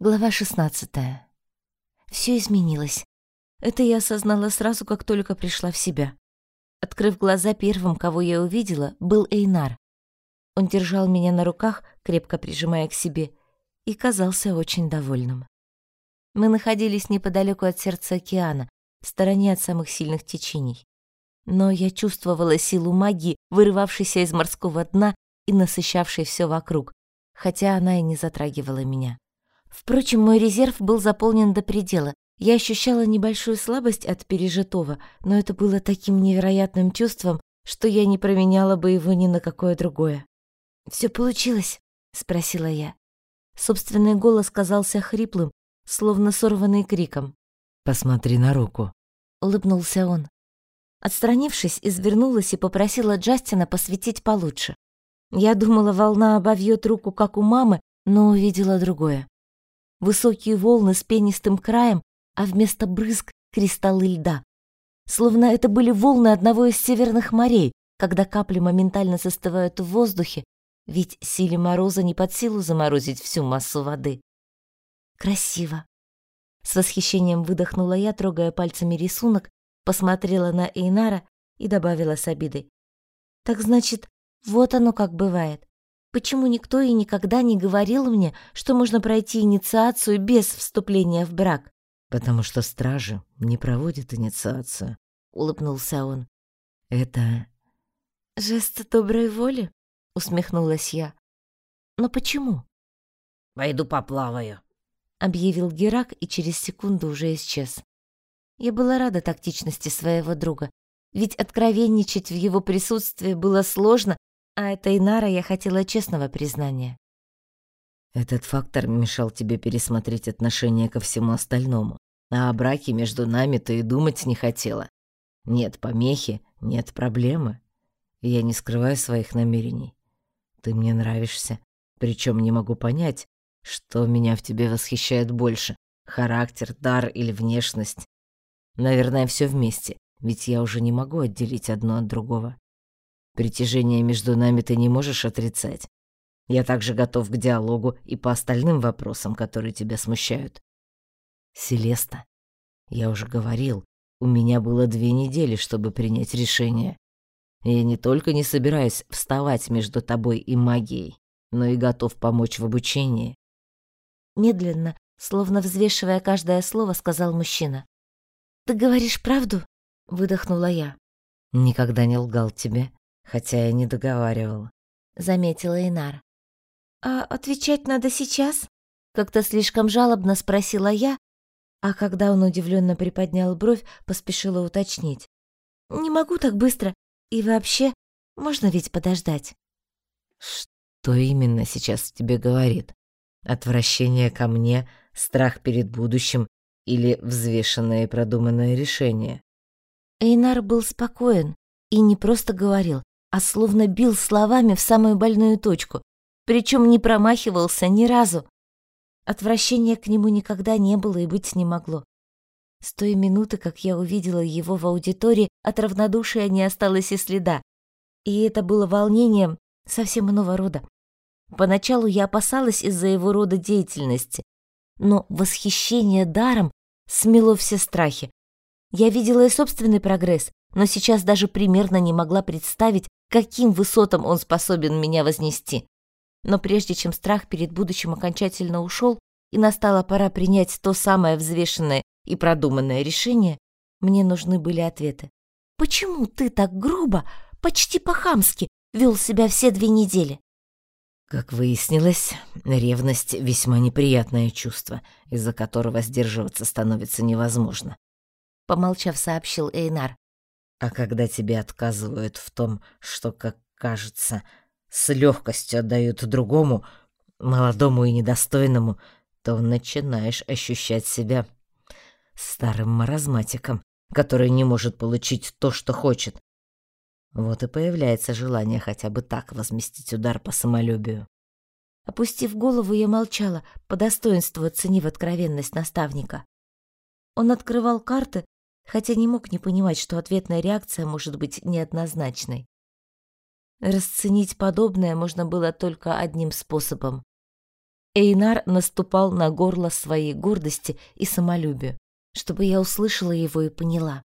Глава 16. Все изменилось. Это я осознала сразу, как только пришла в себя. Открыв глаза, первым, кого я увидела, был Эйнар. Он держал меня на руках, крепко прижимая к себе, и казался очень довольным. Мы находились неподалеку от сердца океана, в стороне от самых сильных течений. Но я чувствовала силу магии, вырывавшейся из морского дна и насыщавшей все вокруг, хотя она и не затрагивала меня. Впрочем, мой резерв был заполнен до предела. Я ощущала небольшую слабость от пережитого, но это было таким невероятным чувством, что я не променяла бы его ни на какое другое. Все получилось?» — спросила я. Собственный голос казался хриплым, словно сорванный криком. «Посмотри на руку», — улыбнулся он. Отстранившись, извернулась и попросила Джастина посветить получше. Я думала, волна обовьет руку, как у мамы, но увидела другое высокие волны с пенистым краем, а вместо брызг — кристаллы льда. Словно это были волны одного из северных морей, когда капли моментально застывают в воздухе, ведь силе мороза не под силу заморозить всю массу воды. Красиво. С восхищением выдохнула я, трогая пальцами рисунок, посмотрела на Эйнара и добавила с обидой. Так значит, вот оно как бывает. Почему никто и никогда не говорил мне, что можно пройти инициацию без вступления в брак? Потому что стражи не проводят инициацию, улыбнулся он. Это жест доброй воли, усмехнулась я. Но почему? Пойду поплаваю, объявил Герак и через секунду уже исчез. Я была рада тактичности своего друга, ведь откровенничать в его присутствии было сложно а это Инара я хотела честного признания. Этот фактор мешал тебе пересмотреть отношение ко всему остальному. А о браке между нами ты и думать не хотела. Нет помехи, нет проблемы. Я не скрываю своих намерений. Ты мне нравишься, причем не могу понять, что меня в тебе восхищает больше: характер, дар или внешность. Наверное, все вместе, ведь я уже не могу отделить одно от другого. Притяжение между нами ты не можешь отрицать. Я также готов к диалогу и по остальным вопросам, которые тебя смущают. Селеста, я уже говорил, у меня было две недели, чтобы принять решение. Я не только не собираюсь вставать между тобой и магией, но и готов помочь в обучении. Медленно, словно взвешивая каждое слово, сказал мужчина. «Ты говоришь правду?» — выдохнула я. «Никогда не лгал тебе хотя я не договаривал, заметила Инар. А отвечать надо сейчас? Как-то слишком жалобно спросила я, а когда он удивленно приподнял бровь, поспешила уточнить: "Не могу так быстро. И вообще, можно ведь подождать?" Что именно сейчас тебе говорит? Отвращение ко мне, страх перед будущим или взвешенное и продуманное решение? Эйнар был спокоен и не просто говорил, а словно бил словами в самую больную точку, причем не промахивался ни разу. Отвращения к нему никогда не было и быть не могло. С той минуты, как я увидела его в аудитории, от равнодушия не осталось и следа. И это было волнением совсем иного рода. Поначалу я опасалась из-за его рода деятельности, но восхищение даром смело все страхи. Я видела и собственный прогресс, но сейчас даже примерно не могла представить, каким высотам он способен меня вознести. Но прежде чем страх перед будущим окончательно ушел и настала пора принять то самое взвешенное и продуманное решение, мне нужны были ответы. «Почему ты так грубо, почти по-хамски, вел себя все две недели?» Как выяснилось, ревность — весьма неприятное чувство, из-за которого сдерживаться становится невозможно. Помолчав, сообщил Эйнар. А когда тебе отказывают в том, что, как кажется, с легкостью отдают другому, молодому и недостойному, то начинаешь ощущать себя старым маразматиком, который не может получить то, что хочет. Вот и появляется желание хотя бы так возместить удар по самолюбию. Опустив голову, я молчала, по достоинству оценив откровенность наставника. Он открывал карты, хотя не мог не понимать, что ответная реакция может быть неоднозначной. Расценить подобное можно было только одним способом Эйнар наступал на горло своей гордости и самолюбию, чтобы я услышала его и поняла.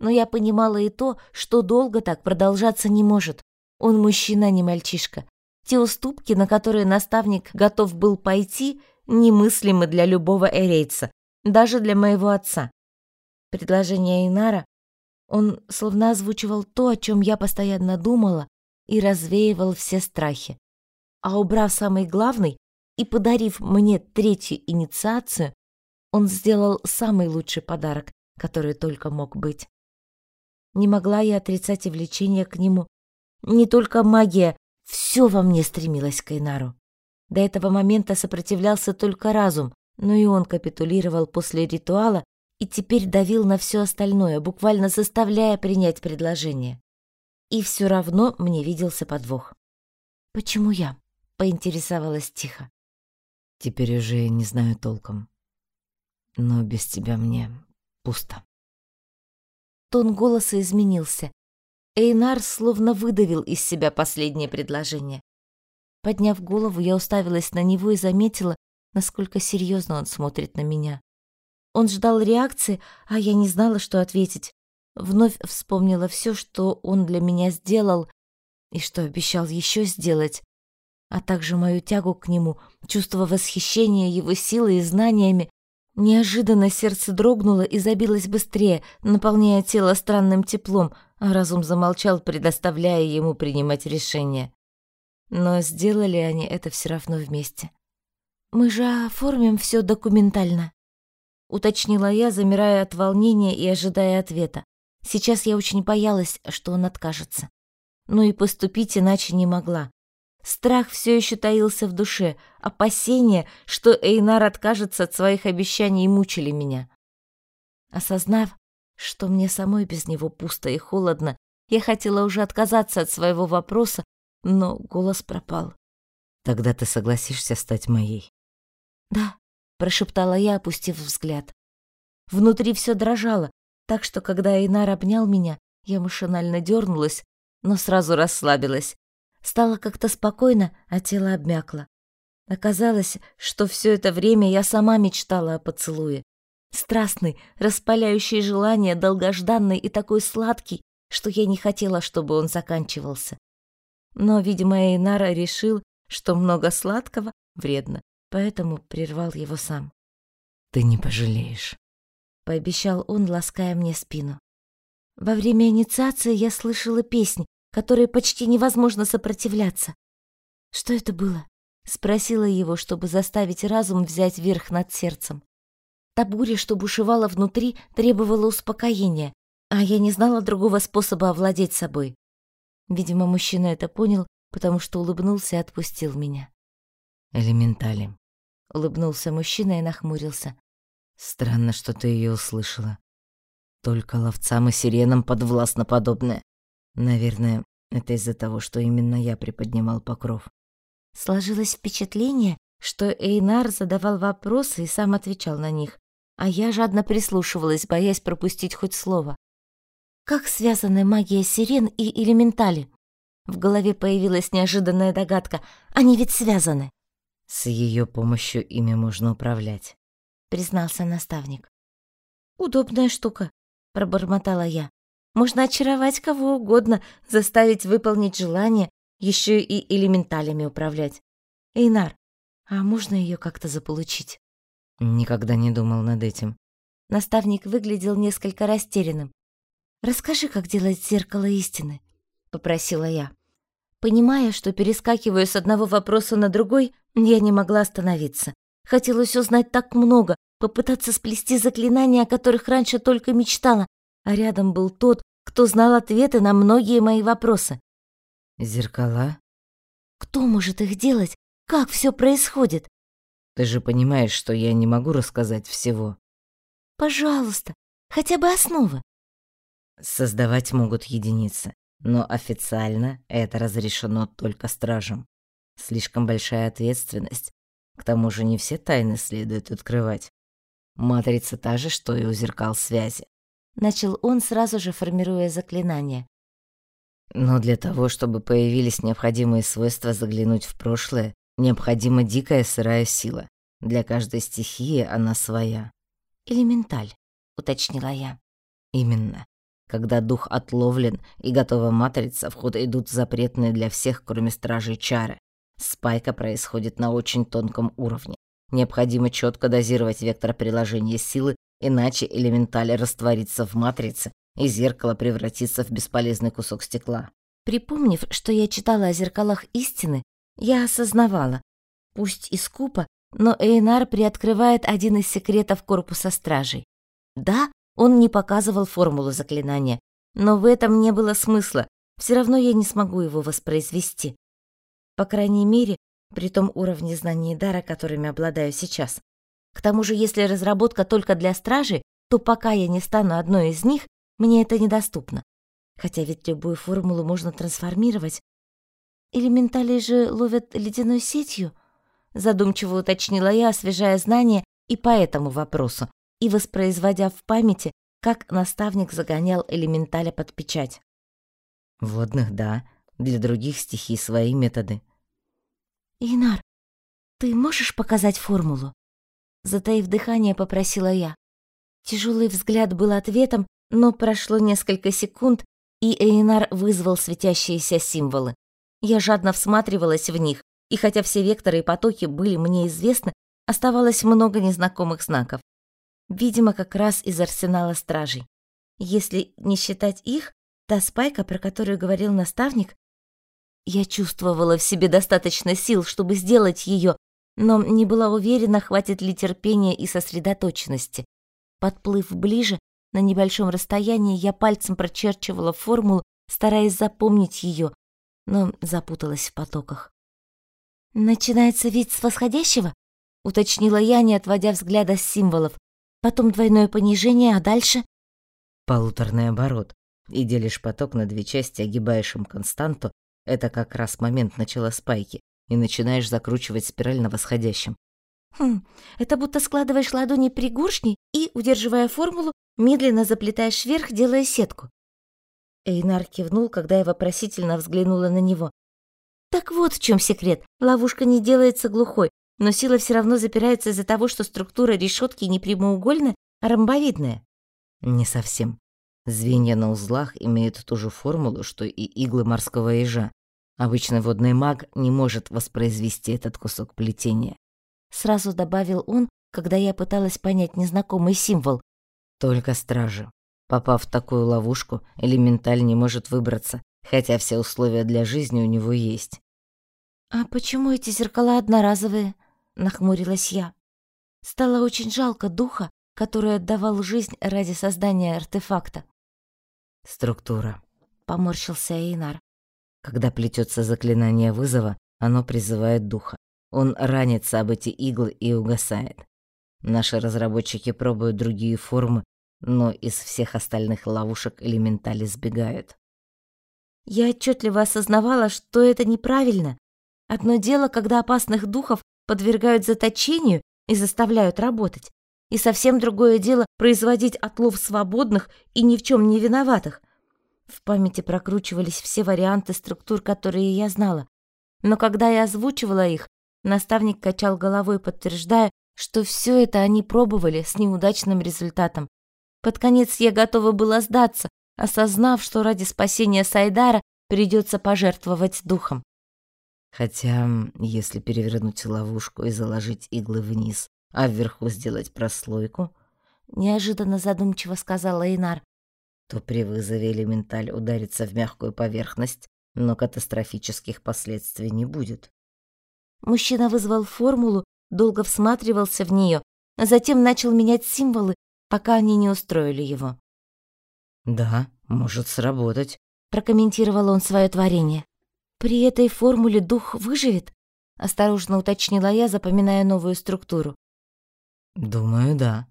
Но я понимала и то, что долго так продолжаться не может. Он мужчина, а не мальчишка. Те уступки, на которые наставник готов был пойти, немыслимы для любого эрейца, даже для моего отца. Предложение Инара, он словно озвучивал то, о чем я постоянно думала, и развеивал все страхи. А убрав самый главный и подарив мне третью инициацию, он сделал самый лучший подарок, который только мог быть. Не могла я отрицать и влечение к нему. Не только магия, все во мне стремилось к Эйнару. До этого момента сопротивлялся только разум, но и он капитулировал после ритуала и теперь давил на все остальное, буквально заставляя принять предложение. И все равно мне виделся подвох. «Почему я?» — поинтересовалась тихо. «Теперь уже не знаю толком. Но без тебя мне пусто». Тон голоса изменился. Эйнар словно выдавил из себя последнее предложение. Подняв голову, я уставилась на него и заметила, насколько серьезно он смотрит на меня. Он ждал реакции, а я не знала, что ответить. Вновь вспомнила все, что он для меня сделал и что обещал еще сделать, а также мою тягу к нему, чувство восхищения его силой и знаниями, Неожиданно сердце дрогнуло и забилось быстрее, наполняя тело странным теплом, а разум замолчал, предоставляя ему принимать решение. Но сделали они это все равно вместе. «Мы же оформим все документально», — уточнила я, замирая от волнения и ожидая ответа. Сейчас я очень боялась, что он откажется. Но и поступить иначе не могла. Страх все еще таился в душе, опасения, что Эйнар откажется от своих обещаний, мучили меня. Осознав, что мне самой без него пусто и холодно, я хотела уже отказаться от своего вопроса, но голос пропал. «Тогда ты согласишься стать моей?» «Да», — прошептала я, опустив взгляд. Внутри все дрожало, так что, когда Эйнар обнял меня, я машинально дернулась, но сразу расслабилась. Стало как-то спокойно, а тело обмякло. Оказалось, что все это время я сама мечтала о поцелуе. Страстный, распаляющий желание, долгожданный и такой сладкий, что я не хотела, чтобы он заканчивался. Но, видимо, Эйнара решил, что много сладкого вредно, поэтому прервал его сам. «Ты не пожалеешь», — пообещал он, лаская мне спину. Во время инициации я слышала песнь, которой почти невозможно сопротивляться. Что это было? Спросила его, чтобы заставить разум взять верх над сердцем. Та буря, что бушевала внутри, требовала успокоения, а я не знала другого способа овладеть собой. Видимо, мужчина это понял, потому что улыбнулся и отпустил меня. «Элементали», — улыбнулся мужчина и нахмурился. «Странно, что ты ее услышала. Только ловцам и сиренам подвластно подобное. Наверное, это из-за того, что именно я приподнимал покров. Сложилось впечатление, что Эйнар задавал вопросы и сам отвечал на них, а я жадно прислушивалась, боясь пропустить хоть слово. Как связаны магия сирен и элементали? В голове появилась неожиданная догадка. Они ведь связаны. С ее помощью ими можно управлять, признался наставник. Удобная штука, пробормотала я. Можно очаровать кого угодно, заставить выполнить желание, еще и элементалями управлять. Эйнар, а можно ее как-то заполучить? Никогда не думал над этим. Наставник выглядел несколько растерянным. «Расскажи, как делать зеркало истины», — попросила я. Понимая, что перескакиваю с одного вопроса на другой, я не могла остановиться. Хотелось узнать так много, попытаться сплести заклинания, о которых раньше только мечтала, а рядом был тот, кто знал ответы на многие мои вопросы. Зеркала? Кто может их делать? Как все происходит? Ты же понимаешь, что я не могу рассказать всего. Пожалуйста, хотя бы основы. Создавать могут единицы, но официально это разрешено только стражам. Слишком большая ответственность. К тому же не все тайны следует открывать. Матрица та же, что и у зеркал связи. Начал он, сразу же формируя заклинание. Но для того, чтобы появились необходимые свойства заглянуть в прошлое, Необходима дикая сырая сила. Для каждой стихии она своя. «Элементаль», — уточнила я. Именно. Когда дух отловлен и готова матрица, в ход идут запретные для всех, кроме стражей, чары. Спайка происходит на очень тонком уровне. Необходимо четко дозировать вектор приложения силы, иначе элементаль растворится в матрице, и зеркало превратится в бесполезный кусок стекла. Припомнив, что я читала о зеркалах истины, я осознавала, пусть и скупо, но Эйнар приоткрывает один из секретов корпуса стражей. Да, он не показывал формулу заклинания, но в этом не было смысла, все равно я не смогу его воспроизвести. По крайней мере, при том уровне знаний и дара, которыми обладаю сейчас. К тому же, если разработка только для стражей, то пока я не стану одной из них, мне это недоступно. Хотя ведь любую формулу можно трансформировать. Элементали же ловят ледяной сетью, задумчиво уточнила я, освежая знания и по этому вопросу, и воспроизводя в памяти, как наставник загонял элементаля под печать. Водных, да, для других стихий свои методы. «Инар, ты можешь показать формулу?» Затаив дыхание, попросила я. Тяжелый взгляд был ответом, но прошло несколько секунд, и Эйнар вызвал светящиеся символы. Я жадно всматривалась в них, и хотя все векторы и потоки были мне известны, оставалось много незнакомых знаков. Видимо, как раз из арсенала стражей. Если не считать их, та спайка, про которую говорил наставник, я чувствовала в себе достаточно сил, чтобы сделать ее, но не была уверена, хватит ли терпения и сосредоточенности. Подплыв ближе, на небольшом расстоянии я пальцем прочерчивала формулу, стараясь запомнить ее, но запуталась в потоках. «Начинается вид с восходящего?» — уточнила я, не отводя взгляда с символов. Потом двойное понижение, а дальше? Полуторный оборот. И делишь поток на две части, огибаешь им константу. Это как раз момент начала спайки. И начинаешь закручивать спираль на восходящем. Хм, это будто складываешь ладони пригоршней и, удерживая формулу, медленно заплетаешь вверх, делая сетку. Эйнар кивнул, когда я вопросительно взглянула на него. Так вот в чем секрет. Ловушка не делается глухой, но сила все равно запирается из-за того, что структура решетки не прямоугольная, а ромбовидная. Не совсем. Звенья на узлах имеют ту же формулу, что и иглы морского ежа. Обычный водный маг не может воспроизвести этот кусок плетения. Сразу добавил он, когда я пыталась понять незнакомый символ. Только стражи. Попав в такую ловушку, элементаль не может выбраться, хотя все условия для жизни у него есть. «А почему эти зеркала одноразовые?» Нахмурилась я. Стало очень жалко духа, который отдавал жизнь ради создания артефакта. Структура. Поморщился Эйнар. Когда плетется заклинание вызова, оно призывает духа. Он ранится об эти иглы и угасает. Наши разработчики пробуют другие формы, но из всех остальных ловушек элементали сбегают. Я отчетливо осознавала, что это неправильно. Одно дело, когда опасных духов подвергают заточению и заставляют работать. И совсем другое дело производить отлов свободных и ни в чем не виноватых. В памяти прокручивались все варианты структур, которые я знала. Но когда я озвучивала их, наставник качал головой, подтверждая, что все это они пробовали с неудачным результатом. Под конец я готова была сдаться, осознав, что ради спасения Сайдара придется пожертвовать духом. Хотя, если перевернуть ловушку и заложить иглы вниз, а вверху сделать прослойку, неожиданно задумчиво сказала Эйнар, то при вызове элементаль ударится в мягкую поверхность, но катастрофических последствий не будет. Мужчина вызвал формулу, долго всматривался в нее, а затем начал менять символы, пока они не устроили его. «Да, может сработать», — прокомментировал он свое творение. При этой формуле дух выживет? Осторожно уточнила я, запоминая новую структуру. Думаю, да.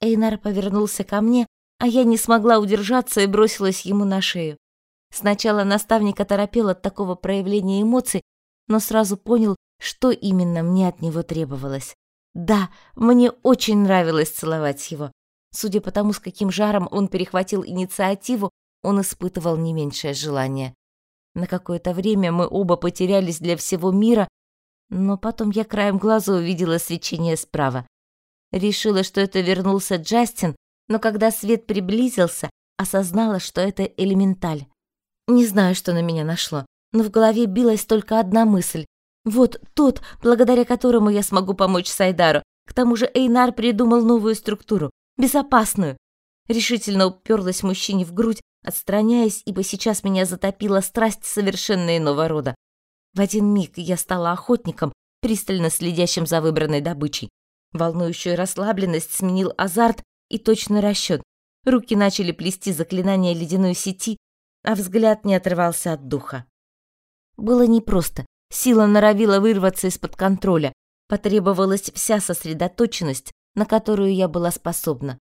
Эйнар повернулся ко мне, а я не смогла удержаться и бросилась ему на шею. Сначала наставник оторопел от такого проявления эмоций, но сразу понял, что именно мне от него требовалось. Да, мне очень нравилось целовать его. Судя по тому, с каким жаром он перехватил инициативу, он испытывал не меньшее желание. На какое-то время мы оба потерялись для всего мира, Но потом я краем глаза увидела свечение справа. Решила, что это вернулся Джастин, но когда свет приблизился, осознала, что это элементаль. Не знаю, что на меня нашло, но в голове билась только одна мысль. Вот тот, благодаря которому я смогу помочь Сайдару. К тому же Эйнар придумал новую структуру, безопасную. Решительно уперлась мужчине в грудь, отстраняясь, ибо сейчас меня затопила страсть совершенно иного рода. В один миг я стала охотником, пристально следящим за выбранной добычей. Волнующую расслабленность сменил азарт и точный расчет. Руки начали плести заклинания ледяной сети, а взгляд не отрывался от духа. Было непросто. Сила норовила вырваться из-под контроля. Потребовалась вся сосредоточенность, на которую я была способна.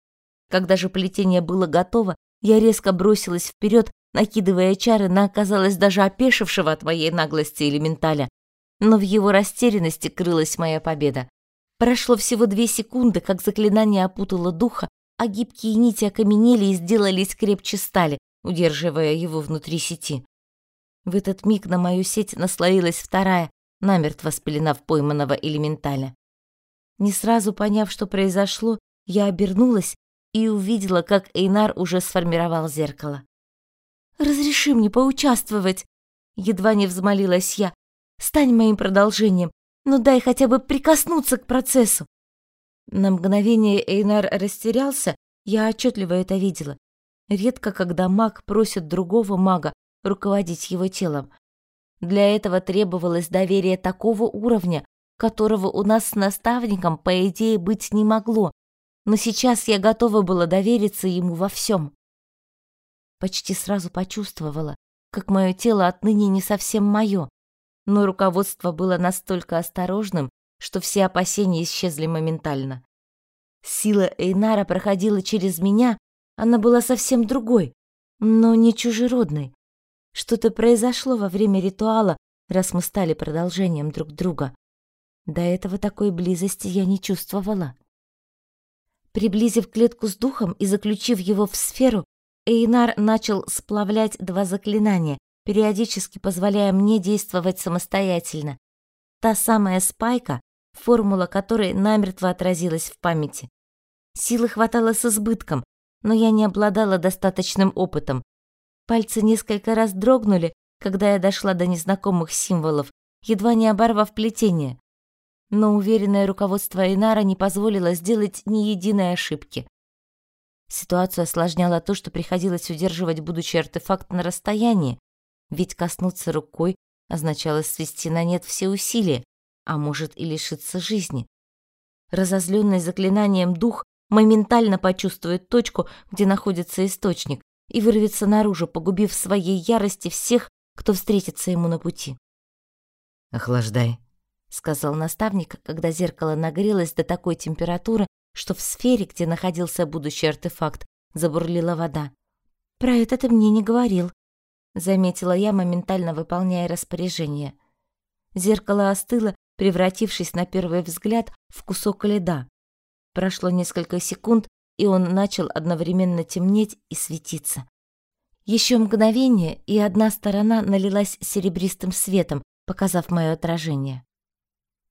Когда же плетение было готово, я резко бросилась вперед, накидывая чары на, оказалось, даже опешившего от моей наглости элементаля. Но в его растерянности крылась моя победа. Прошло всего две секунды, как заклинание опутало духа, а гибкие нити окаменели и сделались крепче стали, удерживая его внутри сети. В этот миг на мою сеть наслоилась вторая, намертво спеленав пойманного элементаля. Не сразу поняв, что произошло, я обернулась и увидела, как Эйнар уже сформировал зеркало. «Разреши мне поучаствовать!» Едва не взмолилась я. «Стань моим продолжением, но дай хотя бы прикоснуться к процессу!» На мгновение Эйнар растерялся, я отчетливо это видела. Редко, когда маг просит другого мага руководить его телом. Для этого требовалось доверие такого уровня, которого у нас с наставником, по идее, быть не могло. Но сейчас я готова была довериться ему во всем. Почти сразу почувствовала, как мое тело отныне не совсем мое, но руководство было настолько осторожным, что все опасения исчезли моментально. Сила Эйнара проходила через меня, она была совсем другой, но не чужеродной. Что-то произошло во время ритуала, раз мы стали продолжением друг друга. До этого такой близости я не чувствовала. Приблизив клетку с духом и заключив его в сферу, Эйнар начал сплавлять два заклинания, периодически позволяя мне действовать самостоятельно. Та самая спайка, формула которой намертво отразилась в памяти. Силы хватало с избытком, но я не обладала достаточным опытом. Пальцы несколько раз дрогнули, когда я дошла до незнакомых символов, едва не оборвав плетение. Но уверенное руководство Инара не позволило сделать ни единой ошибки. Ситуацию осложняло то, что приходилось удерживать будущий артефакт на расстоянии, ведь коснуться рукой означало свести на нет все усилия, а может и лишиться жизни. Разозленный заклинанием дух моментально почувствует точку, где находится источник, и вырвется наружу, погубив в своей ярости всех, кто встретится ему на пути. «Охлаждай», — сказал наставник, когда зеркало нагрелось до такой температуры, что в сфере, где находился будущий артефакт, забурлила вода. «Про это ты мне не говорил», — заметила я, моментально выполняя распоряжение. Зеркало остыло, превратившись на первый взгляд в кусок льда. Прошло несколько секунд, и он начал одновременно темнеть и светиться. Еще мгновение, и одна сторона налилась серебристым светом, показав мое отражение.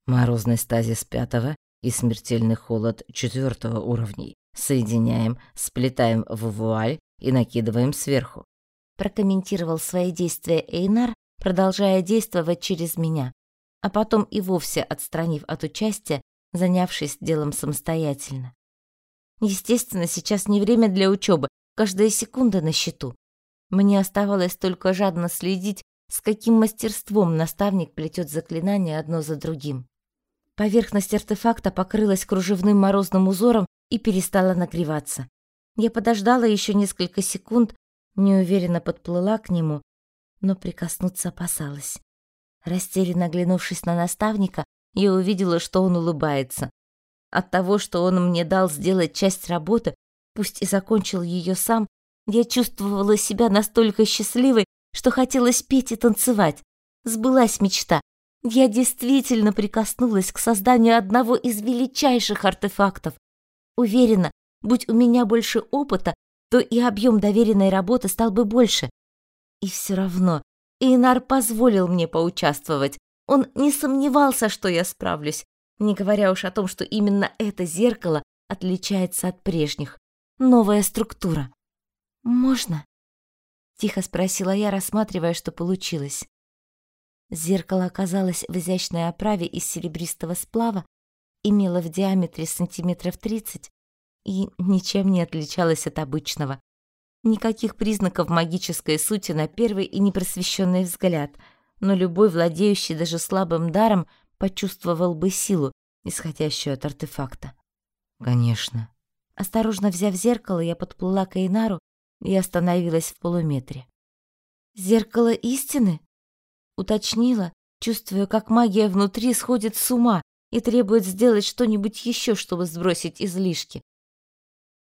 Морозный стазис пятого и смертельный холод четвертого уровней. Соединяем, сплетаем в вуаль и накидываем сверху. Прокомментировал свои действия Эйнар, продолжая действовать через меня а потом и вовсе отстранив от участия, занявшись делом самостоятельно. Естественно, сейчас не время для учебы, каждая секунда на счету. Мне оставалось только жадно следить, с каким мастерством наставник плетет заклинания одно за другим. Поверхность артефакта покрылась кружевным морозным узором и перестала нагреваться. Я подождала еще несколько секунд, неуверенно подплыла к нему, но прикоснуться опасалась. Растерянно оглянувшись на наставника, я увидела, что он улыбается. От того, что он мне дал сделать часть работы, пусть и закончил ее сам, я чувствовала себя настолько счастливой, что хотелось петь и танцевать. Сбылась мечта. Я действительно прикоснулась к созданию одного из величайших артефактов. Уверена, будь у меня больше опыта, то и объем доверенной работы стал бы больше. И все равно Инар позволил мне поучаствовать, Он не сомневался, что я справлюсь, не говоря уж о том, что именно это зеркало отличается от прежних. Новая структура. «Можно?» — тихо спросила я, рассматривая, что получилось. Зеркало оказалось в изящной оправе из серебристого сплава, имело в диаметре сантиметров тридцать и ничем не отличалось от обычного. Никаких признаков магической сути на первый и непросвещенный взгляд, но любой владеющий даже слабым даром почувствовал бы силу, исходящую от артефакта. Конечно. Осторожно взяв зеркало, я подплыла к Эйнару и остановилась в полуметре. «Зеркало истины?» Уточнила, чувствуя, как магия внутри сходит с ума и требует сделать что-нибудь еще, чтобы сбросить излишки.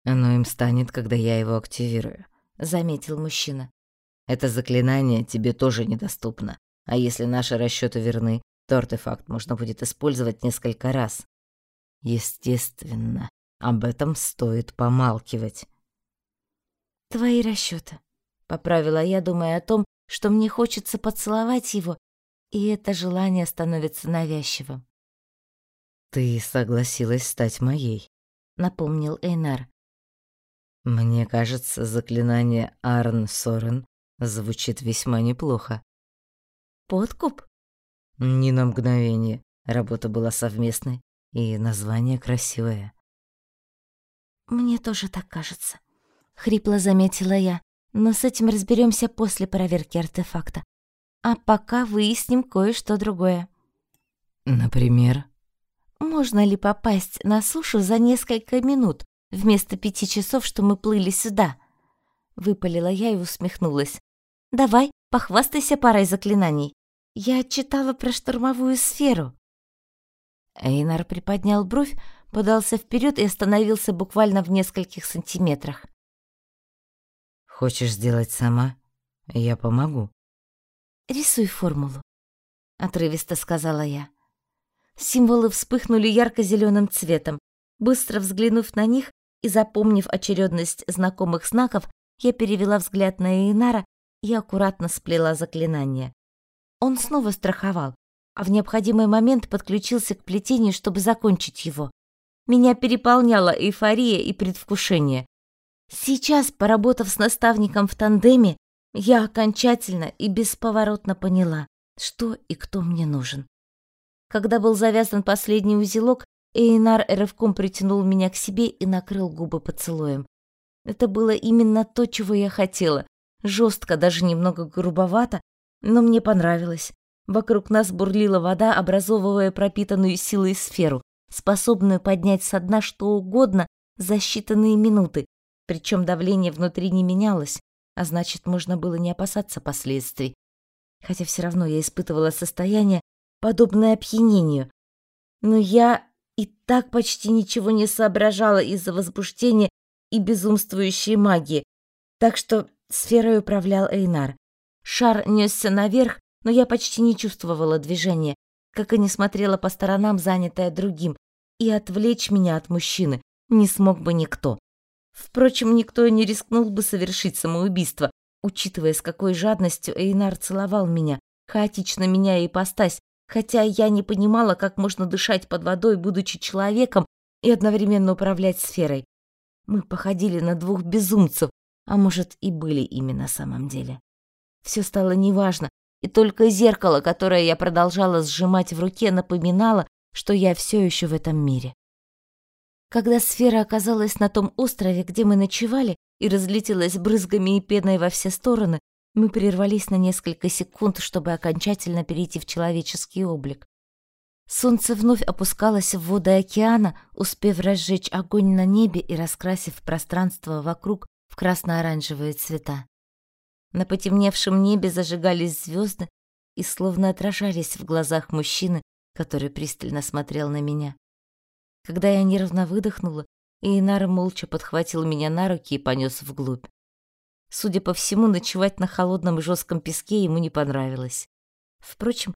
«Оно им станет, когда я его активирую», — заметил мужчина. «Это заклинание тебе тоже недоступно, а если наши расчеты верны, то артефакт можно будет использовать несколько раз. Естественно, об этом стоит помалкивать». «Твои расчеты, поправила я, думая о том, что мне хочется поцеловать его, и это желание становится навязчивым. «Ты согласилась стать моей», — напомнил Эйнар. «Мне кажется, заклинание Арн Сорен звучит весьма неплохо». «Подкуп?» «Ни на мгновение. Работа была совместной, и название красивое». «Мне тоже так кажется», — хрипло заметила я. Но с этим разберемся после проверки артефакта. А пока выясним кое-что другое. Например? Можно ли попасть на сушу за несколько минут вместо пяти часов, что мы плыли сюда? Выпалила я и усмехнулась. Давай, похвастайся парой заклинаний. Я читала про штормовую сферу. Эйнар приподнял бровь, подался вперед и остановился буквально в нескольких сантиметрах. Хочешь сделать сама? Я помогу. Рисуй формулу, отрывисто сказала я. Символы вспыхнули ярко зеленым цветом. Быстро взглянув на них и запомнив очередность знакомых знаков, я перевела взгляд на Эйнара и аккуратно сплела заклинание. Он снова страховал, а в необходимый момент подключился к плетению, чтобы закончить его. Меня переполняла эйфория и предвкушение. Сейчас, поработав с наставником в тандеме, я окончательно и бесповоротно поняла, что и кто мне нужен. Когда был завязан последний узелок, Эйнар рывком притянул меня к себе и накрыл губы поцелуем. Это было именно то, чего я хотела. Жестко, даже немного грубовато, но мне понравилось. Вокруг нас бурлила вода, образовывая пропитанную силой сферу, способную поднять со дна что угодно за считанные минуты, причем давление внутри не менялось, а значит, можно было не опасаться последствий. Хотя все равно я испытывала состояние, подобное опьянению. Но я и так почти ничего не соображала из-за возбуждения и безумствующей магии. Так что сферой управлял Эйнар. Шар несся наверх, но я почти не чувствовала движения, как и не смотрела по сторонам, занятая другим, и отвлечь меня от мужчины не смог бы никто. Впрочем, никто и не рискнул бы совершить самоубийство, учитывая, с какой жадностью Эйнар целовал меня, хаотично меняя ипостась, хотя я не понимала, как можно дышать под водой, будучи человеком, и одновременно управлять сферой. Мы походили на двух безумцев, а может и были ими на самом деле. Все стало неважно, и только зеркало, которое я продолжала сжимать в руке, напоминало, что я все еще в этом мире. Когда сфера оказалась на том острове, где мы ночевали, и разлетелась брызгами и пеной во все стороны, мы прервались на несколько секунд, чтобы окончательно перейти в человеческий облик. Солнце вновь опускалось в воды океана, успев разжечь огонь на небе и раскрасив пространство вокруг в красно-оранжевые цвета. На потемневшем небе зажигались звезды и словно отражались в глазах мужчины, который пристально смотрел на меня. Когда я нервно выдохнула, Эйнар молча подхватил меня на руки и понес вглубь. Судя по всему, ночевать на холодном и жестком песке ему не понравилось. Впрочем,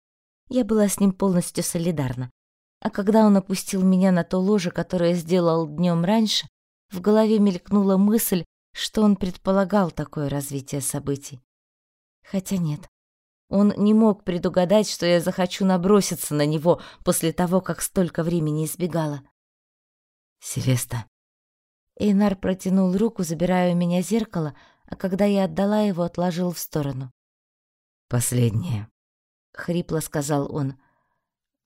я была с ним полностью солидарна. А когда он опустил меня на то ложе, которое сделал днем раньше, в голове мелькнула мысль, что он предполагал такое развитие событий. Хотя нет, Он не мог предугадать, что я захочу наброситься на него после того, как столько времени избегала. «Селеста». Эйнар протянул руку, забирая у меня зеркало, а когда я отдала его, отложил в сторону. «Последнее», — хрипло сказал он.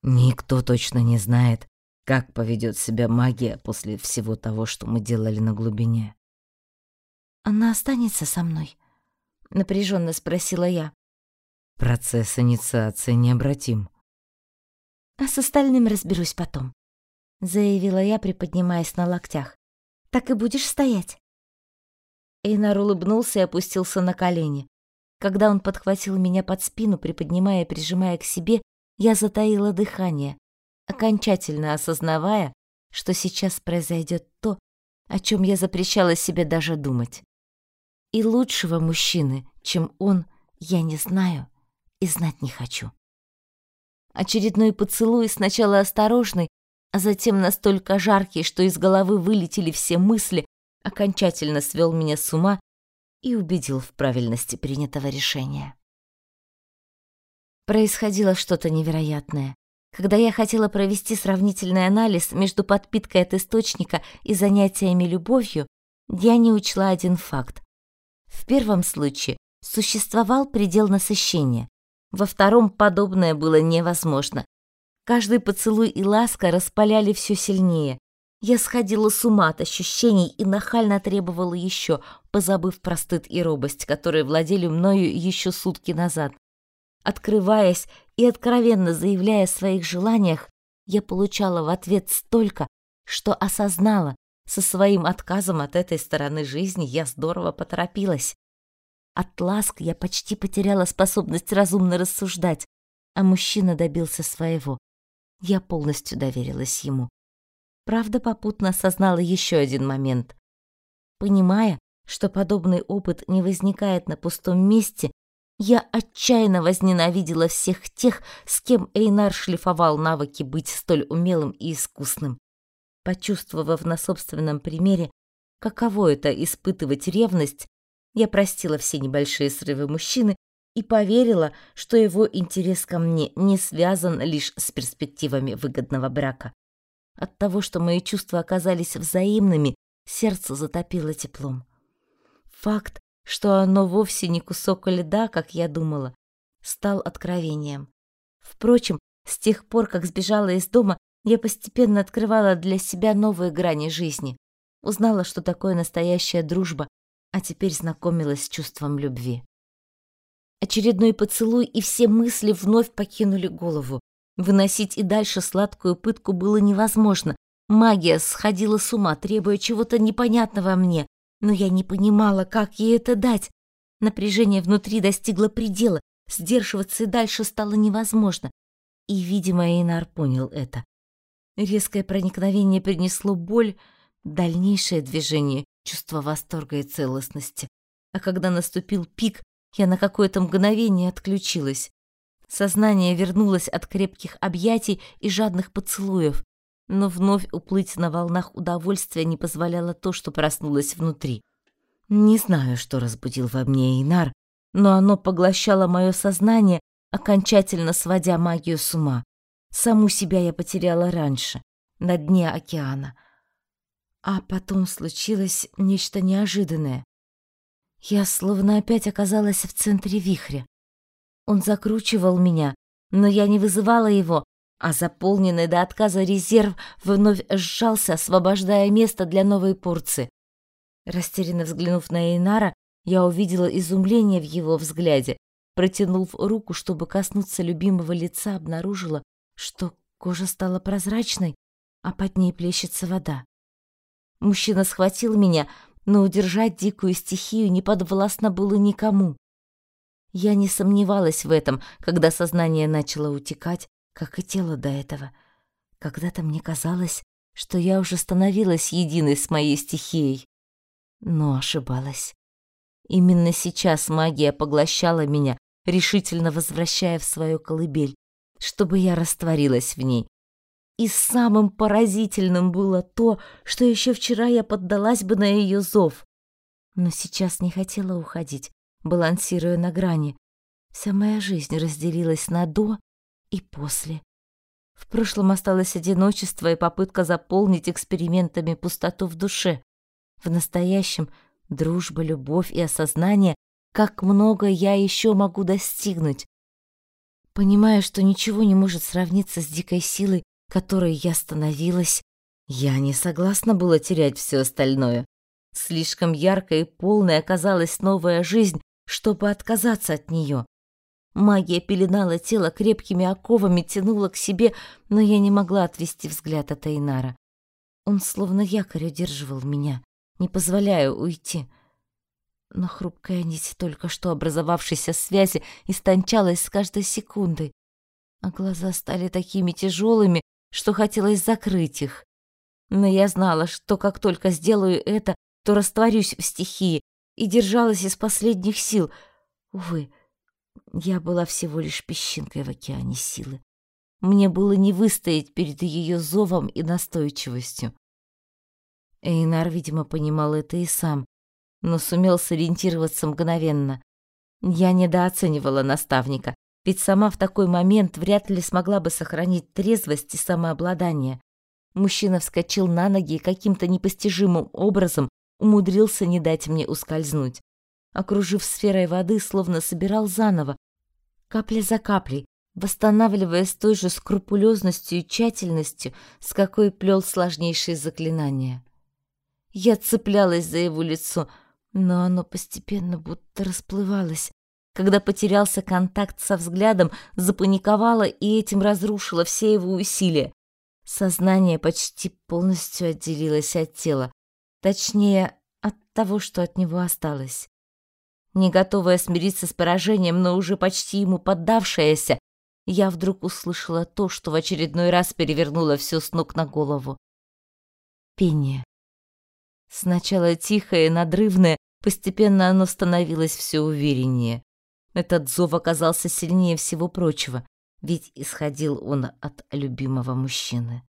«Никто точно не знает, как поведет себя магия после всего того, что мы делали на глубине». «Она останется со мной?» — напряженно спросила я. Процесс инициации необратим. А с остальным разберусь потом, заявила я, приподнимаясь на локтях. Так и будешь стоять. Эйнар улыбнулся и опустился на колени. Когда он подхватил меня под спину, приподнимая и прижимая к себе, я затаила дыхание, окончательно осознавая, что сейчас произойдет то, о чем я запрещала себе даже думать. И лучшего мужчины, чем он, я не знаю и знать не хочу. Очередной поцелуй сначала осторожный, а затем настолько жаркий, что из головы вылетели все мысли, окончательно свел меня с ума и убедил в правильности принятого решения. Происходило что-то невероятное. Когда я хотела провести сравнительный анализ между подпиткой от источника и занятиями любовью, я не учла один факт. В первом случае существовал предел насыщения, во втором подобное было невозможно. Каждый поцелуй и ласка распаляли все сильнее. Я сходила с ума от ощущений и нахально требовала еще, позабыв про стыд и робость, которые владели мною еще сутки назад. Открываясь и откровенно заявляя о своих желаниях, я получала в ответ столько, что осознала, со своим отказом от этой стороны жизни я здорово поторопилась. От ласк я почти потеряла способность разумно рассуждать, а мужчина добился своего. Я полностью доверилась ему. Правда, попутно осознала еще один момент. Понимая, что подобный опыт не возникает на пустом месте, я отчаянно возненавидела всех тех, с кем Эйнар шлифовал навыки быть столь умелым и искусным. Почувствовав на собственном примере, каково это испытывать ревность, я простила все небольшие срывы мужчины и поверила, что его интерес ко мне не связан лишь с перспективами выгодного брака. От того, что мои чувства оказались взаимными, сердце затопило теплом. Факт, что оно вовсе не кусок льда, как я думала, стал откровением. Впрочем, с тех пор, как сбежала из дома, я постепенно открывала для себя новые грани жизни. Узнала, что такое настоящая дружба, а теперь знакомилась с чувством любви. Очередной поцелуй, и все мысли вновь покинули голову. Выносить и дальше сладкую пытку было невозможно. Магия сходила с ума, требуя чего-то непонятного мне, но я не понимала, как ей это дать. Напряжение внутри достигло предела, сдерживаться и дальше стало невозможно. И, видимо, Эйнар понял это. Резкое проникновение принесло боль, дальнейшее движение чувство восторга и целостности. А когда наступил пик, я на какое-то мгновение отключилась. Сознание вернулось от крепких объятий и жадных поцелуев, но вновь уплыть на волнах удовольствия не позволяло то, что проснулось внутри. Не знаю, что разбудил во мне Инар, но оно поглощало мое сознание, окончательно сводя магию с ума. Саму себя я потеряла раньше, на дне океана — а потом случилось нечто неожиданное. Я словно опять оказалась в центре вихря. Он закручивал меня, но я не вызывала его, а заполненный до отказа резерв вновь сжался, освобождая место для новой порции. Растерянно взглянув на Эйнара, я увидела изумление в его взгляде. Протянув руку, чтобы коснуться любимого лица, обнаружила, что кожа стала прозрачной, а под ней плещется вода. Мужчина схватил меня, но удержать дикую стихию не подвластно было никому. Я не сомневалась в этом, когда сознание начало утекать, как и тело до этого. Когда-то мне казалось, что я уже становилась единой с моей стихией. Но ошибалась. Именно сейчас магия поглощала меня, решительно возвращая в свою колыбель, чтобы я растворилась в ней, и самым поразительным было то, что еще вчера я поддалась бы на ее зов. Но сейчас не хотела уходить, балансируя на грани. Вся моя жизнь разделилась на «до» и «после». В прошлом осталось одиночество и попытка заполнить экспериментами пустоту в душе. В настоящем — дружба, любовь и осознание, как много я еще могу достигнуть. Понимая, что ничего не может сравниться с дикой силой, которой я становилась, я не согласна была терять все остальное. Слишком яркой и полной оказалась новая жизнь, чтобы отказаться от нее. Магия пеленала тело крепкими оковами, тянула к себе, но я не могла отвести взгляд от Эйнара. Он словно якорь удерживал меня, не позволяя уйти. Но хрупкая нить только что образовавшейся связи истончалась с каждой секундой, а глаза стали такими тяжелыми, что хотелось закрыть их. Но я знала, что как только сделаю это, то растворюсь в стихии, и держалась из последних сил. Увы, я была всего лишь песчинкой в океане силы. Мне было не выстоять перед ее зовом и настойчивостью. Эйнар, видимо, понимал это и сам, но сумел сориентироваться мгновенно. Я недооценивала наставника, ведь сама в такой момент вряд ли смогла бы сохранить трезвость и самообладание. Мужчина вскочил на ноги и каким-то непостижимым образом умудрился не дать мне ускользнуть. Окружив сферой воды, словно собирал заново, капля за каплей, восстанавливая с той же скрупулезностью и тщательностью, с какой плел сложнейшие заклинания. Я цеплялась за его лицо, но оно постепенно будто расплывалось. Когда потерялся контакт со взглядом, запаниковала и этим разрушила все его усилия. Сознание почти полностью отделилось от тела. Точнее, от того, что от него осталось. Не готовая смириться с поражением, но уже почти ему поддавшаяся, я вдруг услышала то, что в очередной раз перевернуло все с ног на голову. Пение. Сначала тихое, надрывное, постепенно оно становилось все увереннее. Этот зов оказался сильнее всего прочего, ведь исходил он от любимого мужчины.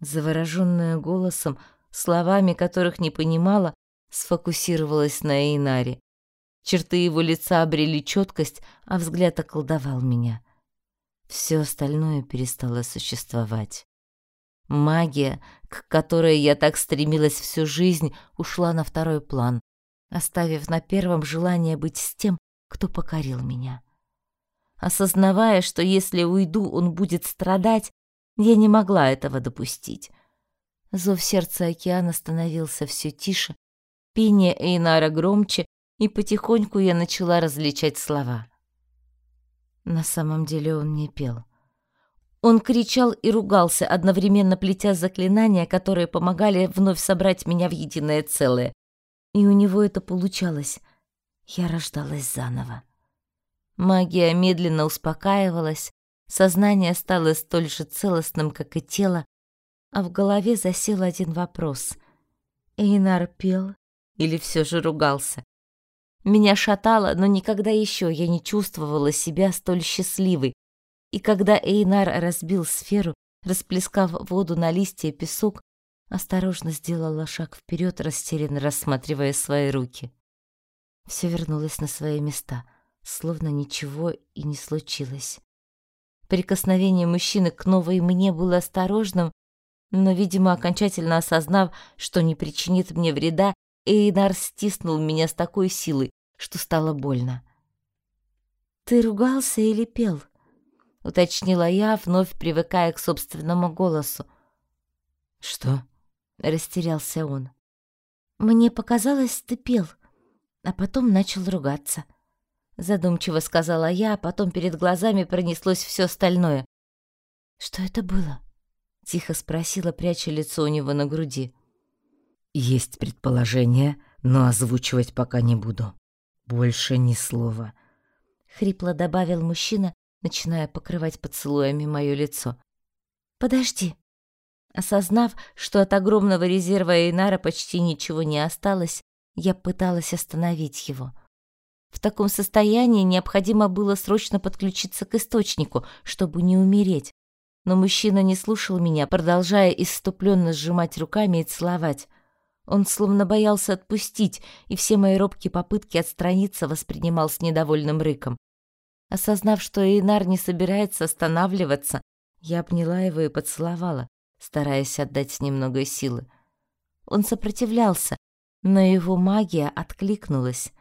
Завороженная голосом, словами которых не понимала, сфокусировалась на Эйнаре. Черты его лица обрели четкость, а взгляд околдовал меня. Все остальное перестало существовать. Магия, к которой я так стремилась всю жизнь, ушла на второй план, оставив на первом желание быть с тем, кто покорил меня. Осознавая, что если уйду, он будет страдать, я не могла этого допустить. Зов сердца океана становился все тише, пение Эйнара громче, и потихоньку я начала различать слова. На самом деле он не пел. Он кричал и ругался, одновременно плетя заклинания, которые помогали вновь собрать меня в единое целое. И у него это получалось. Я рождалась заново. Магия медленно успокаивалась, сознание стало столь же целостным, как и тело, а в голове засел один вопрос. Эйнар пел или все же ругался? Меня шатало, но никогда еще я не чувствовала себя столь счастливой. И когда Эйнар разбил сферу, расплескав воду на листья песок, осторожно сделала шаг вперед, растерянно рассматривая свои руки. Все вернулось на свои места, словно ничего и не случилось. Прикосновение мужчины к новой мне было осторожным, но, видимо, окончательно осознав, что не причинит мне вреда, Эйнар стиснул меня с такой силой, что стало больно. «Ты ругался или пел?» — уточнила я, вновь привыкая к собственному голосу. «Что?» — растерялся он. «Мне показалось, ты пел, а потом начал ругаться». Задумчиво сказала я, а потом перед глазами пронеслось все остальное. «Что это было?» Тихо спросила, пряча лицо у него на груди. Есть предположение, но озвучивать пока не буду. Больше ни слова. Хрипло добавил мужчина, начиная покрывать поцелуями мое лицо. Подожди. Осознав, что от огромного резерва Эйнара почти ничего не осталось, я пыталась остановить его. В таком состоянии необходимо было срочно подключиться к источнику, чтобы не умереть. Но мужчина не слушал меня, продолжая исступленно сжимать руками и целовать. Он словно боялся отпустить, и все мои робкие попытки отстраниться воспринимал с недовольным рыком. Осознав, что Эйнар не собирается останавливаться, я обняла его и поцеловала, стараясь отдать немного силы. Он сопротивлялся, но его магия откликнулась.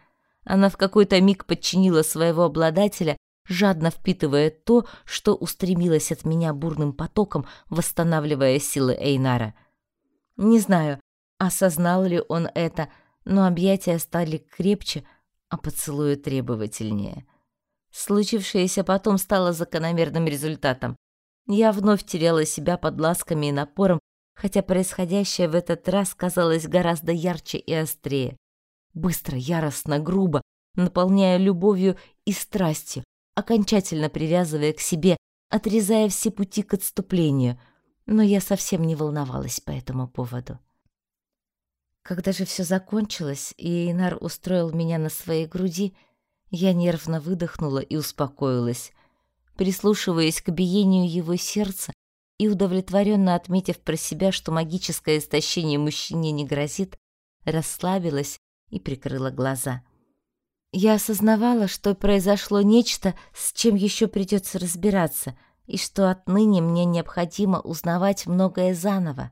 Она в какой-то миг подчинила своего обладателя, жадно впитывая то, что устремилось от меня бурным потоком, восстанавливая силы Эйнара. Не знаю, осознал ли он это, но объятия стали крепче, а поцелуи требовательнее. Случившееся потом стало закономерным результатом. Я вновь теряла себя под ласками и напором, хотя происходящее в этот раз казалось гораздо ярче и острее. Быстро, яростно, грубо, наполняя любовью и страстью, окончательно привязывая к себе, отрезая все пути к отступлению, но я совсем не волновалась по этому поводу. Когда же все закончилось, и Эйнар устроил меня на своей груди, я нервно выдохнула и успокоилась, прислушиваясь к биению его сердца и удовлетворенно отметив про себя, что магическое истощение мужчине не грозит, расслабилась и прикрыла глаза. Я осознавала, что произошло нечто, с чем еще придется разбираться, и что отныне мне необходимо узнавать многое заново.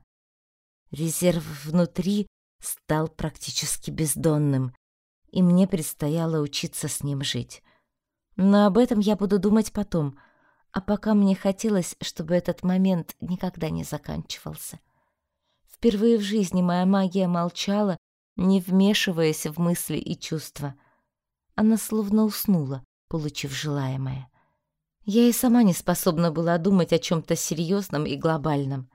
Резерв внутри стал практически бездонным, и мне предстояло учиться с ним жить. Но об этом я буду думать потом, а пока мне хотелось, чтобы этот момент никогда не заканчивался. Впервые в жизни моя магия молчала, не вмешиваясь в мысли и чувства. Она словно уснула, получив желаемое. Я и сама не способна была думать о чем то серьезном и глобальном.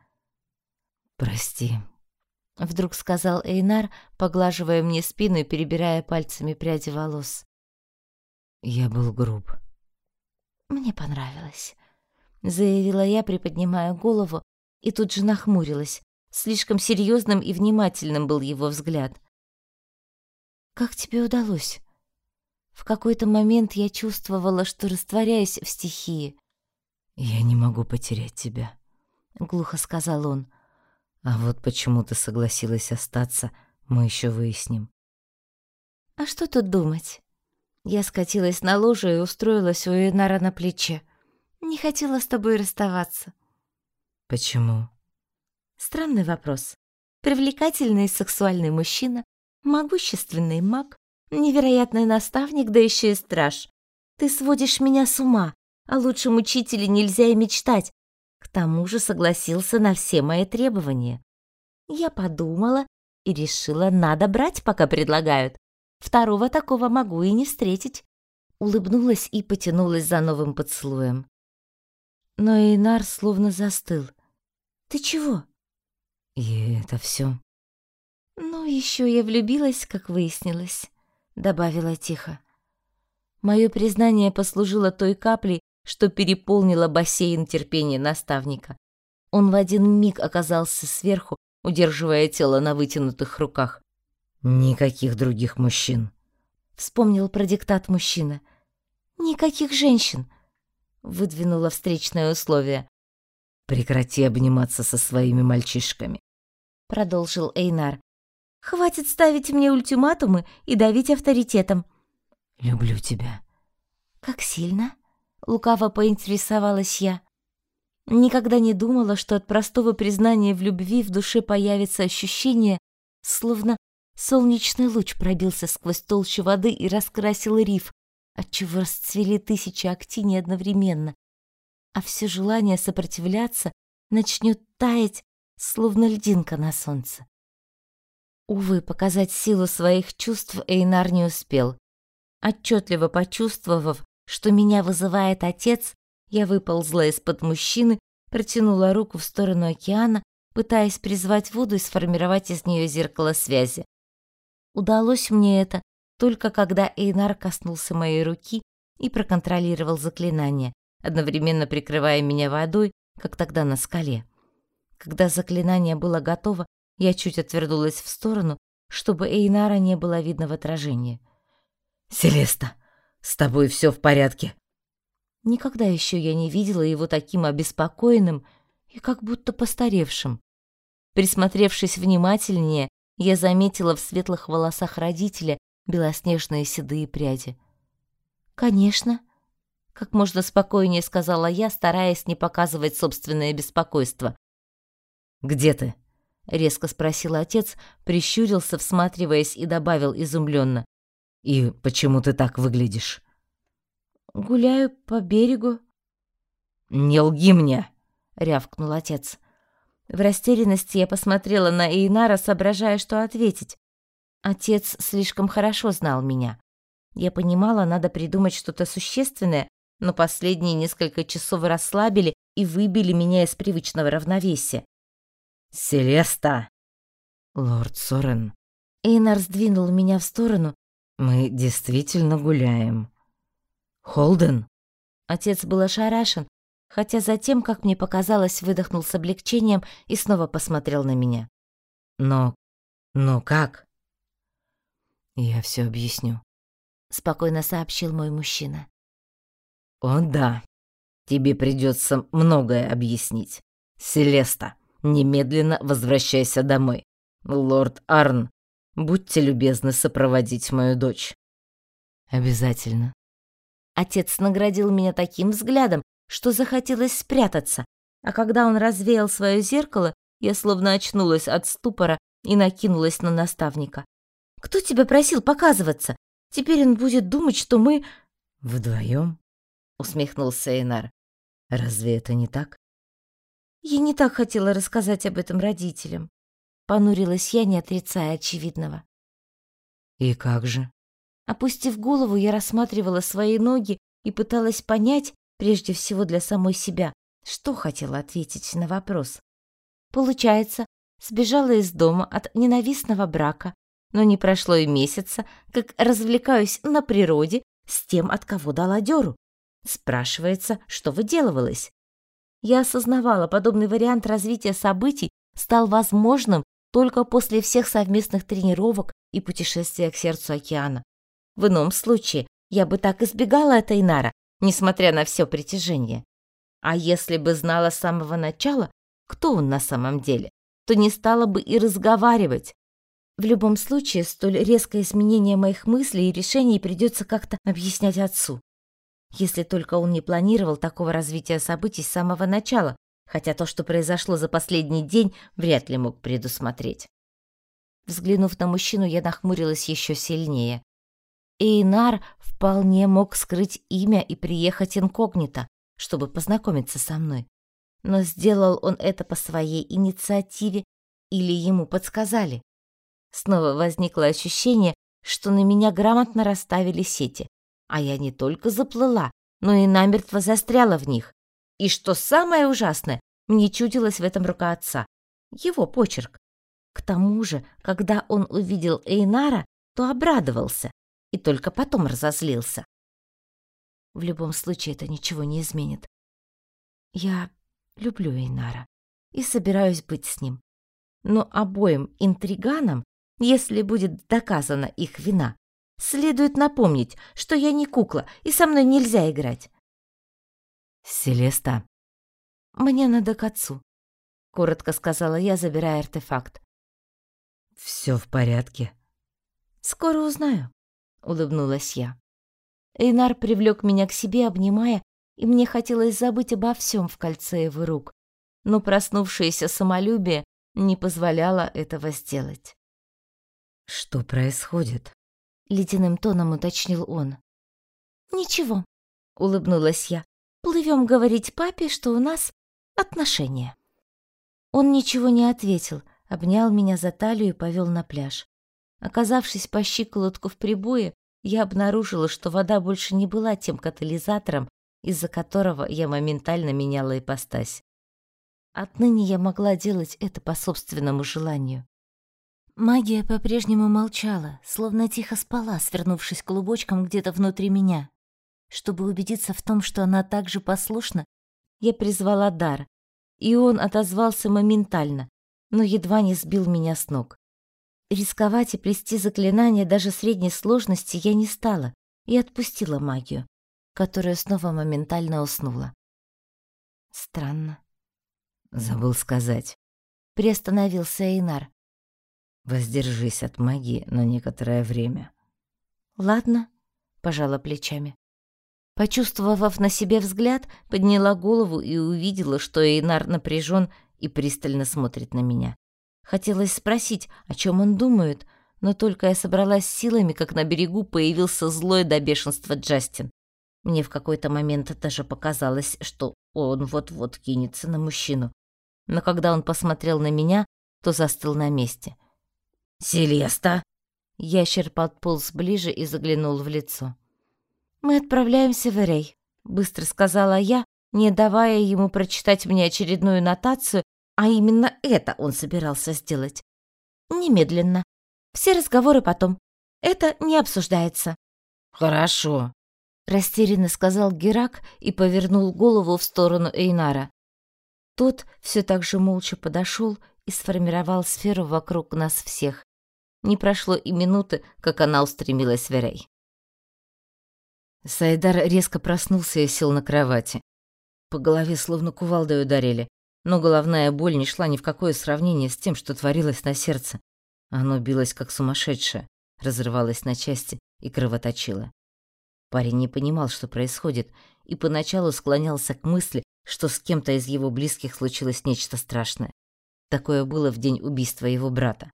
«Прости», — вдруг сказал Эйнар, поглаживая мне спину и перебирая пальцами пряди волос. «Я был груб». «Мне понравилось», — заявила я, приподнимая голову, и тут же нахмурилась. Слишком серьезным и внимательным был его взгляд. «Как тебе удалось?» В какой-то момент я чувствовала, что растворяюсь в стихии. «Я не могу потерять тебя», — глухо сказал он. «А вот почему ты согласилась остаться, мы еще выясним». «А что тут думать?» Я скатилась на ложе и устроилась у Инара на плече. Не хотела с тобой расставаться. Почему? Странный вопрос. Привлекательный и сексуальный мужчина, могущественный маг, невероятный наставник, да еще и страж. Ты сводишь меня с ума. О лучшем учителе нельзя и мечтать. К тому же согласился на все мои требования. Я подумала и решила, надо брать, пока предлагают. Второго такого могу и не встретить. Улыбнулась и потянулась за новым поцелуем. Но Эйнар словно застыл. «Ты чего?» «И это все. «Ну, еще я влюбилась, как выяснилось», — добавила тихо. Мое признание послужило той каплей, что переполнило бассейн терпения наставника. Он в один миг оказался сверху, удерживая тело на вытянутых руках. Никаких других мужчин. Вспомнил про диктат мужчина. Никаких женщин. Выдвинула встречное условие. Прекрати обниматься со своими мальчишками. Продолжил Эйнар. Хватит ставить мне ультиматумы и давить авторитетом. Люблю тебя. Как сильно? Лукаво поинтересовалась я. Никогда не думала, что от простого признания в любви в душе появится ощущение, словно Солнечный луч пробился сквозь толщу воды и раскрасил риф, отчего расцвели тысячи актиний одновременно. А все желание сопротивляться начнет таять, словно льдинка на солнце. Увы, показать силу своих чувств Эйнар не успел. Отчетливо почувствовав, что меня вызывает отец, я выползла из-под мужчины, протянула руку в сторону океана, пытаясь призвать воду и сформировать из нее зеркало связи. Удалось мне это только когда Эйнар коснулся моей руки и проконтролировал заклинание, одновременно прикрывая меня водой, как тогда на скале. Когда заклинание было готово, я чуть отвернулась в сторону, чтобы Эйнара не было видно в отражении. «Селеста, с тобой все в порядке?» Никогда еще я не видела его таким обеспокоенным и как будто постаревшим. Присмотревшись внимательнее, я заметила в светлых волосах родителя белоснежные седые пряди. «Конечно. как можно спокойнее сказала я, стараясь не показывать собственное беспокойство. «Где ты?» — резко спросил отец, прищурился, всматриваясь и добавил изумленно. «И почему ты так выглядишь?» «Гуляю по берегу». «Не лги мне!» — рявкнул отец. В растерянности я посмотрела на Эйнара, соображая, что ответить. Отец слишком хорошо знал меня. Я понимала, надо придумать что-то существенное, но последние несколько часов расслабили и выбили меня из привычного равновесия. «Селеста!» «Лорд Сорен!» Эйнар сдвинул меня в сторону. «Мы действительно гуляем. Холден?» Отец был ошарашен, хотя затем, как мне показалось, выдохнул с облегчением и снова посмотрел на меня. «Но... но как?» «Я все объясню», — спокойно сообщил мой мужчина. «О да, тебе придется многое объяснить. Селеста, немедленно возвращайся домой. Лорд Арн, будьте любезны сопроводить мою дочь». «Обязательно». Отец наградил меня таким взглядом, что захотелось спрятаться, а когда он развеял свое зеркало, я словно очнулась от ступора и накинулась на наставника. «Кто тебя просил показываться? Теперь он будет думать, что мы...» «Вдвоем?» усмехнулся Эйнар. Разве это не так? Я не так хотела рассказать об этом родителям. Понурилась я, не отрицая очевидного. И как же? Опустив голову, я рассматривала свои ноги и пыталась понять, прежде всего для самой себя, что хотела ответить на вопрос. Получается, сбежала из дома от ненавистного брака, но не прошло и месяца, как развлекаюсь на природе с тем, от кого дала дёру. Спрашивается, что выделывалось. Я осознавала, подобный вариант развития событий стал возможным только после всех совместных тренировок и путешествия к сердцу океана. В ином случае я бы так избегала этой нара, несмотря на все притяжение. А если бы знала с самого начала, кто он на самом деле, то не стала бы и разговаривать. В любом случае, столь резкое изменение моих мыслей и решений придется как-то объяснять отцу. Если только он не планировал такого развития событий с самого начала, хотя то, что произошло за последний день, вряд ли мог предусмотреть. Взглянув на мужчину, я нахмурилась еще сильнее. Эйнар вполне мог скрыть имя и приехать инкогнито, чтобы познакомиться со мной. Но сделал он это по своей инициативе или ему подсказали. Снова возникло ощущение, что на меня грамотно расставили сети. А я не только заплыла, но и намертво застряла в них. И что самое ужасное, мне чудилось в этом рука отца. Его почерк. К тому же, когда он увидел Эйнара, то обрадовался и только потом разозлился. В любом случае это ничего не изменит. Я люблю Эйнара и собираюсь быть с ним. Но обоим интриганам, если будет доказана их вина, Следует напомнить, что я не кукла, и со мной нельзя играть. Селеста. Мне надо к отцу, коротко сказала я, забирая артефакт. Все в порядке. Скоро узнаю, улыбнулась я. Эйнар привлек меня к себе, обнимая, и мне хотелось забыть обо всем в кольце его рук, но проснувшееся самолюбие не позволяло этого сделать. Что происходит? ледяным тоном уточнил он. Ничего, улыбнулась я. Плывем говорить папе, что у нас отношения. Он ничего не ответил, обнял меня за талию и повел на пляж. Оказавшись по щиколотку в прибое, я обнаружила, что вода больше не была тем катализатором, из-за которого я моментально меняла ипостась. Отныне я могла делать это по собственному желанию. Магия по-прежнему молчала, словно тихо спала, свернувшись клубочком где-то внутри меня. Чтобы убедиться в том, что она так же послушна, я призвала дар, и он отозвался моментально, но едва не сбил меня с ног. Рисковать и плести заклинания даже средней сложности я не стала и отпустила магию, которая снова моментально уснула. Странно. Забыл сказать. Приостановился Эйнар. Воздержись от магии на некоторое время. Ладно, пожала плечами. Почувствовав на себе взгляд, подняла голову и увидела, что Эйнар напряжен и пристально смотрит на меня. Хотелось спросить, о чем он думает, но только я собралась силами, как на берегу появился злой до бешенства Джастин. Мне в какой-то момент даже показалось, что он вот-вот кинется на мужчину. Но когда он посмотрел на меня, то застыл на месте. «Селеста!» Ящер подполз ближе и заглянул в лицо. «Мы отправляемся в Эрей», — быстро сказала я, не давая ему прочитать мне очередную нотацию, а именно это он собирался сделать. «Немедленно. Все разговоры потом. Это не обсуждается». «Хорошо», — растерянно сказал Герак и повернул голову в сторону Эйнара. Тот все так же молча подошел и сформировал сферу вокруг нас всех. Не прошло и минуты, как она устремилась в Эрей. Сайдар резко проснулся и сел на кровати. По голове словно кувалдой ударили, но головная боль не шла ни в какое сравнение с тем, что творилось на сердце. Оно билось как сумасшедшее, разрывалось на части и кровоточило. Парень не понимал, что происходит, и поначалу склонялся к мысли, что с кем-то из его близких случилось нечто страшное. Такое было в день убийства его брата.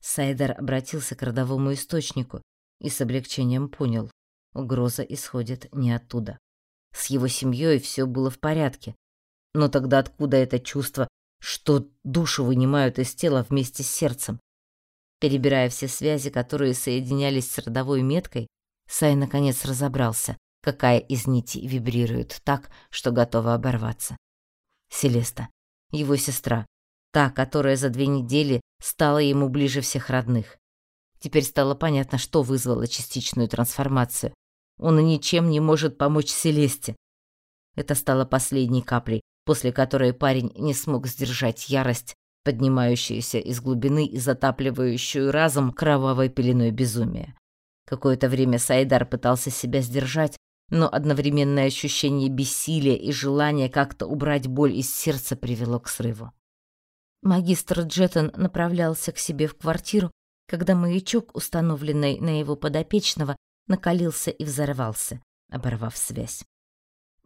Сайдар обратился к родовому источнику и с облегчением понял, угроза исходит не оттуда. С его семьей все было в порядке. Но тогда откуда это чувство, что душу вынимают из тела вместе с сердцем? Перебирая все связи, которые соединялись с родовой меткой, Сай наконец разобрался, какая из нитей вибрирует так, что готова оборваться. Селеста, его сестра, та, которая за две недели стала ему ближе всех родных. Теперь стало понятно, что вызвало частичную трансформацию. Он ничем не может помочь Селесте. Это стало последней каплей, после которой парень не смог сдержать ярость, поднимающуюся из глубины и затапливающую разом кровавой пеленой безумия. Какое-то время Сайдар пытался себя сдержать, но одновременное ощущение бессилия и желание как-то убрать боль из сердца привело к срыву. Магистр Джеттон направлялся к себе в квартиру, когда маячок, установленный на его подопечного, накалился и взорвался, оборвав связь.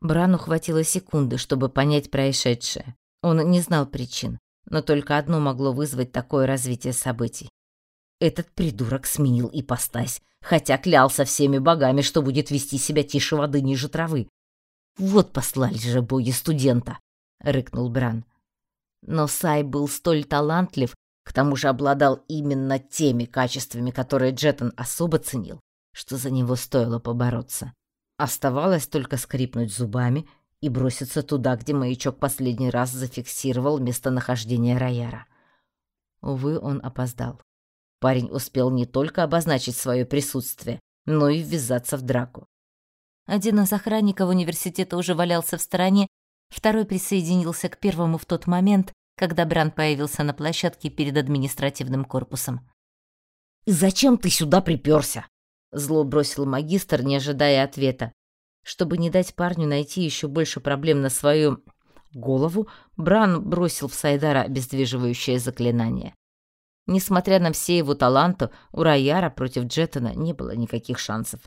Брану хватило секунды, чтобы понять происшедшее. Он не знал причин, но только одно могло вызвать такое развитие событий. Этот придурок сменил ипостась, хотя клялся всеми богами, что будет вести себя тише воды ниже травы. «Вот послали же боги студента!» — рыкнул Бран. Но Сай был столь талантлив, к тому же обладал именно теми качествами, которые Джеттон особо ценил, что за него стоило побороться. Оставалось только скрипнуть зубами и броситься туда, где маячок последний раз зафиксировал местонахождение Рояра. Увы, он опоздал. Парень успел не только обозначить свое присутствие, но и ввязаться в драку. Один из охранников университета уже валялся в стороне, Второй присоединился к первому в тот момент, когда Бран появился на площадке перед административным корпусом. «И зачем ты сюда приперся?» Зло бросил магистр, не ожидая ответа. Чтобы не дать парню найти еще больше проблем на свою голову, Бран бросил в Сайдара обездвиживающее заклинание. Несмотря на все его таланты, у Раяра против Джеттона не было никаких шансов.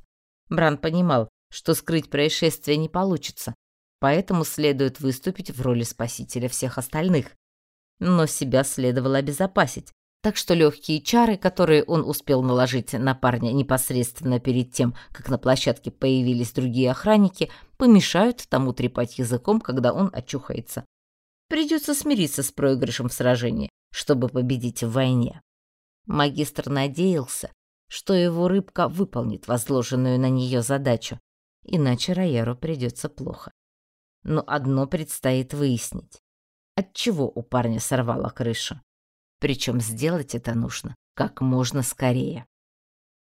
Бран понимал, что скрыть происшествие не получится, поэтому следует выступить в роли спасителя всех остальных. Но себя следовало обезопасить, так что легкие чары, которые он успел наложить на парня непосредственно перед тем, как на площадке появились другие охранники, помешают тому трепать языком, когда он очухается. Придется смириться с проигрышем в сражении, чтобы победить в войне. Магистр надеялся, что его рыбка выполнит возложенную на нее задачу, иначе Райеру придется плохо но одно предстоит выяснить. От чего у парня сорвало крышу? Причем сделать это нужно как можно скорее.